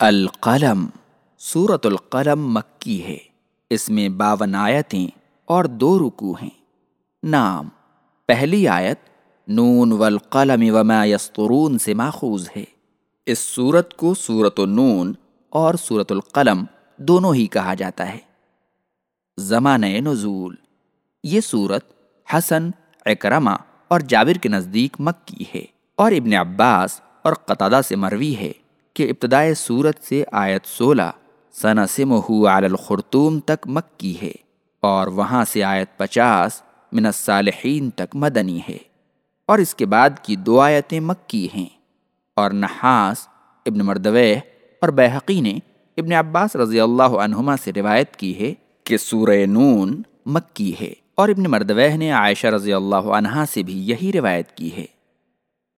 القلم سورت القلم مکی ہے۔ اس میں باون آیتیں اور دو رکو ہیں۔ نام پہلی آیت، نون والقلم وما یسترون سے ماخوذ ہے۔ اس سورت کو سورت النون اور سورت القلم دونوں ہی کہا جاتا ہے۔ زمانہ نزول، یہ سورت حسن اکرما اور جابر کے نزدیک مکی ہے اور ابن عباس اور قطادہ سے مروی ہے۔ کہ ابتدائے صورت سے آیت سولہ سنسم علی الخرطوم تک مکی ہے اور وہاں سے آیت پچاس، من الصالحین تک مدنی ہے اور اس کے بعد کی دو آیتیں مکی ہیں اور نحاس، ابن مردوے اور بحقی نے ابن عباس رضی اللہ عنہما سے روایت کی ہے کہ سورہ نون مکی ہے اور ابن مردوہ نے عائشہ رضی اللہ عنہا سے بھی یہی روایت کی ہے۔